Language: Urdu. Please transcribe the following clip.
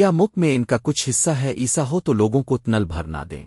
کیا مک میں ان کا کچھ حصہ ہے؟ ایسا ہو تو لوگوں کو تنل بھر نہ دیں۔